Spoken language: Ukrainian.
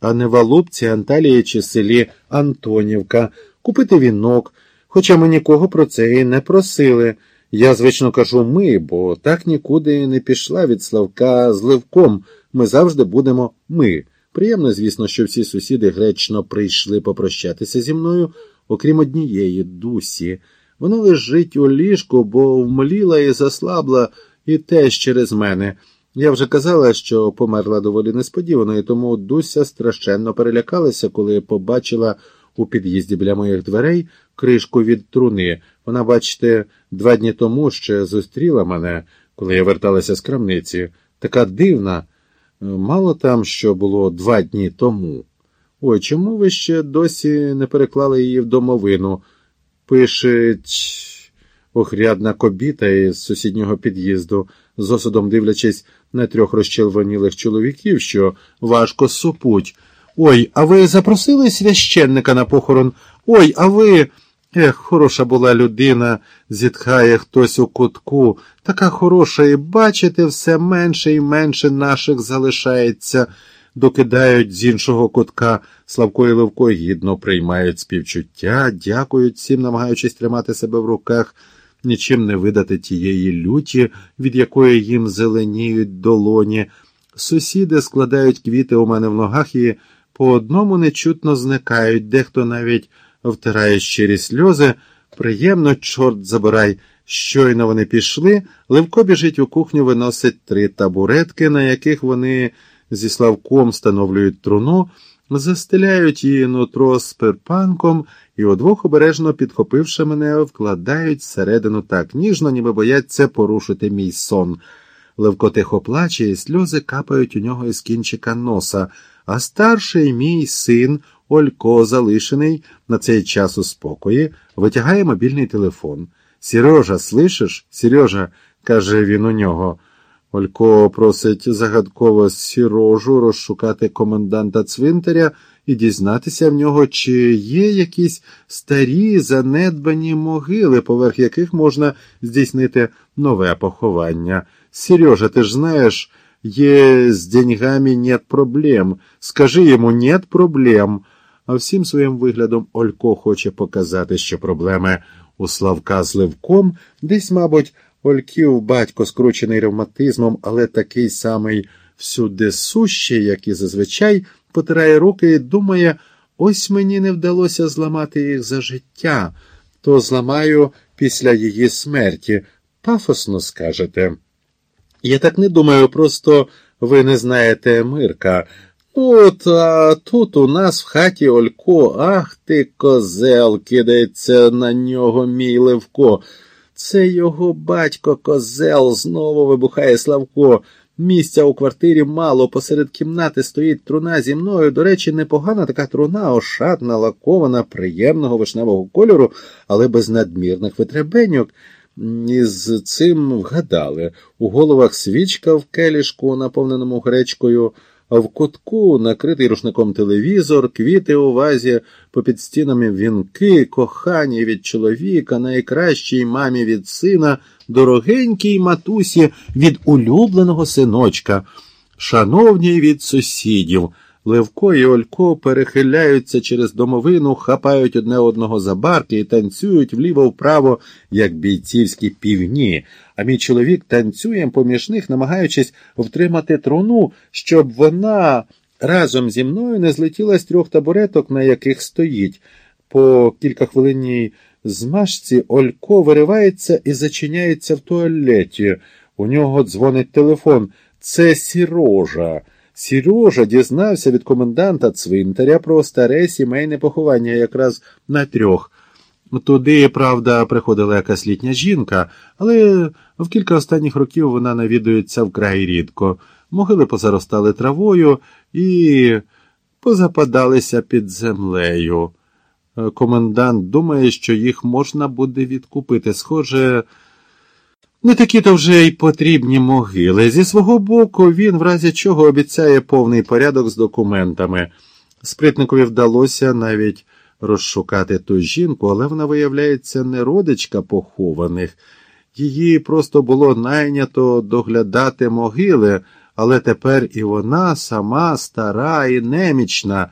а не в Алубці, Анталії чи селі Антонівка, купити вінок, хоча ми нікого про це і не просили. Я звично кажу ми, бо так нікуди не пішла від Славка з Левком. Ми завжди будемо ми. Приємно, звісно, що всі сусіди гречно прийшли попрощатися зі мною, окрім однієї дусі. Вона лежить у ліжку, бо вмліла і заслабла, і теж через мене. Я вже казала, що померла доволі несподівано, і тому Дуся страшенно перелякалася, коли побачила у під'їзді біля моїх дверей кришку від труни. Вона, бачите, два дні тому ще зустріла мене, коли я верталася з крамниці. Така дивна. Мало там, що було два дні тому. Ой, чому ви ще досі не переклали її в домовину? Пишеть охрядна кобіта із сусіднього під'їзду, з осудом дивлячись на трьох розчелвонілих чоловіків, що важко супуть. Ой, а ви запросили священника на похорон? Ой, а ви. Ех, хороша була людина, зітхає хтось у кутку, така хороша, і бачите, все менше і менше наших залишається, докидають з іншого кутка. Славко і Левко гідно приймають співчуття, дякують всім, намагаючись тримати себе в руках, нічим не видати тієї люті, від якої їм зеленіють долоні. Сусіди складають квіти у мене в ногах і по одному нечутно зникають, дехто навіть втирає щирі сльози. Приємно, чорт забирай. Щойно вони пішли, Левко біжить у кухню, виносить три табуретки, на яких вони зі Славком встановлюють труну, застеляють її нутро з перпанком і удвох обережно підхопивши мене, вкладають всередину так ніжно, ніби бояться порушити мій сон. Левко тихо плаче, і сльози капають у нього із кінчика носа, а старший мій син. Олько, залишений на цей час у спокої, витягає мобільний телефон. Сережа, слышиш? Сережа, каже він у нього. Олько просить загадково сірожу розшукати коменданта цвинтаря і дізнатися в нього, чи є якісь старі занедбані могили, поверх яких можна здійснити нове поховання. Сережа, ти ж знаєш, є з деньгами нет проблем. Скажи йому нет проблем. А всім своїм виглядом Олько хоче показати, що проблеми у Славка з Левком, десь, мабуть, Ольків батько скручений ревматизмом, але такий самий всюди сущий, як і зазвичай, потирає руки і думає, ось мені не вдалося зламати їх за життя, то зламаю після її смерті. Пафосно скажете. Я так не думаю, просто ви не знаєте Мирка. От, а тут у нас в хаті Олько, ах ти, козел, кидається на нього мій Левко. Це його батько козел, знову вибухає Славко. Місця у квартирі мало, посеред кімнати стоїть труна зі мною. До речі, непогана така труна, ошатна, лакована, приємного вишневого кольору, але без надмірних витребеньок. І з цим вгадали. У головах свічка в келішку, наповненому гречкою в кутку накритий рушником телевізор, квіти у вазі, попід стінами вінки, кохані від чоловіка, найкращій мамі від сина, дорогенькій матусі від улюбленого синочка, шановній від сусідів. Левко і Олько перехиляються через домовину, хапають одне одного за барки і танцюють вліво-вправо, як бійцівські півні. А мій чоловік танцює поміж них, намагаючись втримати труну, щоб вона разом зі мною не злетіла з трьох табуреток, на яких стоїть. По кілька хвилинній змашці Олько виривається і зачиняється в туалеті. У нього дзвонить телефон. Це сірожа. Сережа дізнався від коменданта цвинтаря про старе сімейне поховання якраз на трьох. Туди, правда, приходила якась літня жінка, але в кілька останніх років вона навідується вкрай рідко. Могили позаростали травою і позападалися під землею. Комендант думає, що їх можна буде відкупити. Схоже. Не такі то вже й потрібні могили. Зі свого боку, він, в разі чого, обіцяє повний порядок з документами. Спритникові вдалося навіть розшукати ту жінку, але вона, виявляється, не родичка похованих. Її просто було найнято доглядати могили, але тепер і вона сама стара і немічна.